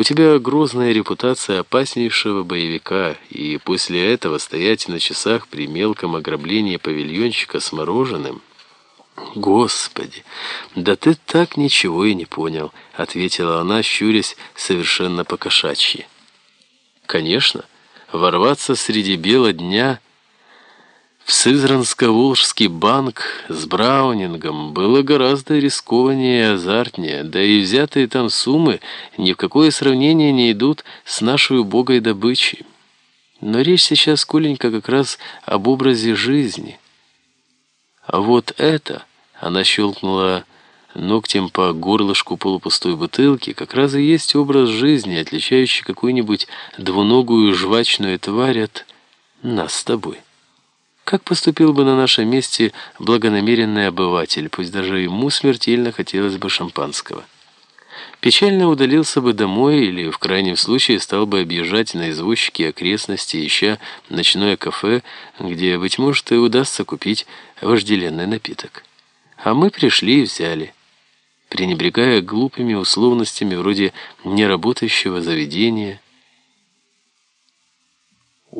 У тебя грозная репутация опаснейшего боевика, и после этого стоять на часах при мелком ограблении павильончика с мороженым... «Господи, да ты так ничего и не понял», — ответила она, щурясь совершенно покошачьи. «Конечно, ворваться среди бела дня...» Сызранско-Волжский банк с Браунингом было гораздо рискованнее и азартнее, да и взятые там суммы ни в какое сравнение не идут с нашей убогой добычей. Но речь сейчас, Коленька, как раз об образе жизни. А вот это, она щелкнула ногтем по горлышку полупустой бутылки, как раз и есть образ жизни, отличающий какую-нибудь двуногую жвачную тварь от нас с тобой. Как поступил бы на нашем месте благонамеренный обыватель, пусть даже ему смертельно хотелось бы шампанского? Печально удалился бы домой или, в крайнем случае, стал бы объезжать на извозчике окрестности, ища ночное кафе, где, быть может, и удастся купить вожделенный напиток. А мы пришли и взяли, пренебрегая глупыми условностями вроде неработающего заведения,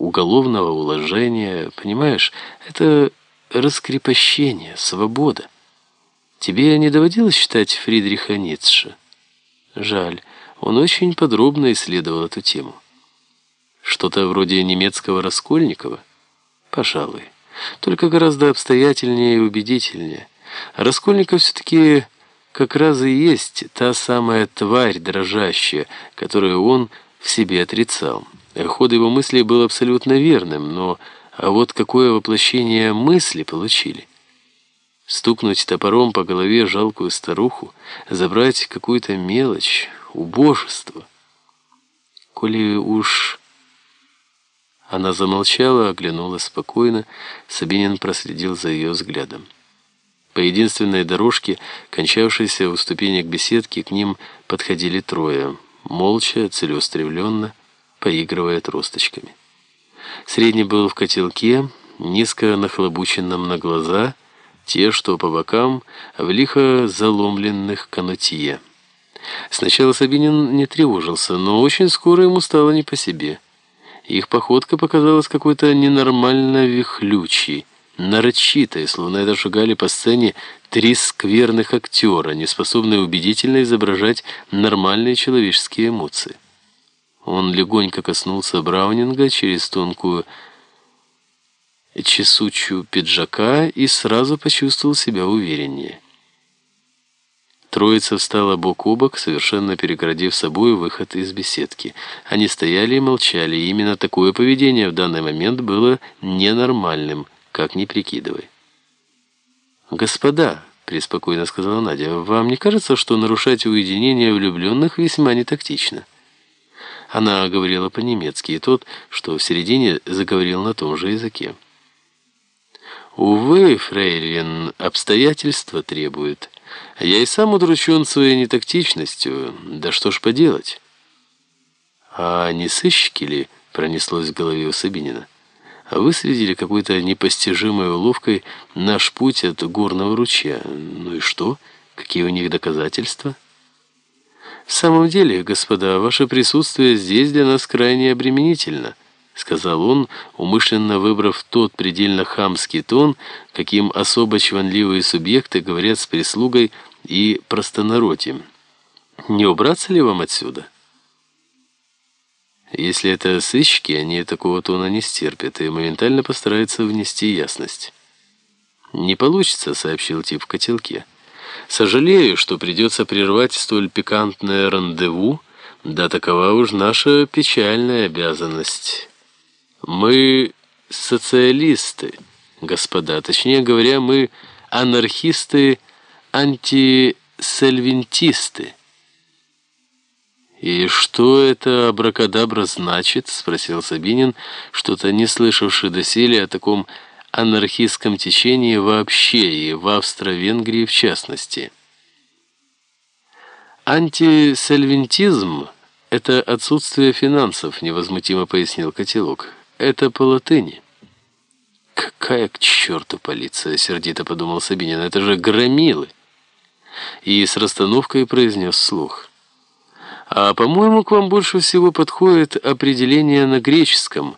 уголовного уложения, понимаешь, это раскрепощение, свобода. Тебе не доводилось читать Фридриха Ницше? Жаль, он очень подробно исследовал эту тему. Что-то вроде немецкого Раскольникова? Пожалуй. Только гораздо обстоятельнее и убедительнее. Раскольников все-таки как раз и есть та самая тварь дрожащая, которую он в себе отрицал. Ход его мыслей был абсолютно верным, но а вот какое воплощение мысли получили? Стукнуть топором по голове жалкую старуху, забрать какую-то мелочь, убожество. Коли уж... Она замолчала, оглянулась спокойно, Сабинин проследил за ее взглядом. По единственной дорожке, кончавшейся у ступенек беседки, к ним подходили трое, молча, целеустремленно, поигрывая тросточками. Средний был в котелке, низко нахлобученном на глаза, те, что по бокам, в лихо заломленных канутье. Сначала Сабинин не тревожился, но очень скоро ему стало не по себе. Их походка показалась какой-то ненормально вихлючей, нарочитой, словно это шагали по сцене три скверных актера, не способные убедительно изображать нормальные человеческие эмоции. Он легонько коснулся Браунинга через тонкую чесучую пиджака и сразу почувствовал себя увереннее. Троица встала бок о бок, совершенно перегородив собой выход из беседки. Они стояли и молчали, и именно такое поведение в данный момент было ненормальным, как ни прикидывай. «Господа», — преспокойно сказала Надя, — «вам не кажется, что нарушать уединение влюбленных весьма нетактично?» Она говорила по-немецки, и тот, что в середине, заговорил на том же языке. «Увы, фрейлин, обстоятельства требуют. Я и сам удручен своей нетактичностью. Да что ж поделать?» «А не сыщики ли?» — пронеслось в голове у Сабинина. «Выследили какой-то непостижимой уловкой наш путь от горного ручья. Ну и что? Какие у них доказательства?» «В самом деле, господа, ваше присутствие здесь для нас крайне обременительно», сказал он, умышленно выбрав тот предельно хамский тон, каким особо чванливые субъекты говорят с прислугой и простонародьем. «Не убраться ли вам отсюда?» Если это сыщики, они такого тона не стерпят и моментально постараются внести ясность. «Не получится», — сообщил тип в котелке. Сожалею, что придется прервать столь пикантное рандеву, да такова уж наша печальная обязанность. Мы социалисты, господа, точнее говоря, мы анархисты-антисельвентисты. «И что это абракадабра значит?» — спросил Сабинин, что-то не слышавший доселе о таком анархистском течении вообще и в Австро-Венгрии в частности. «Антисальвентизм — это отсутствие финансов», — невозмутимо пояснил Котелок. «Это по латыни». «Какая к черту полиция?» — сердито подумал Сабинин. «Это же громилы!» И с расстановкой произнес слух. А, по-моему, к вам больше всего подходит определение на греческом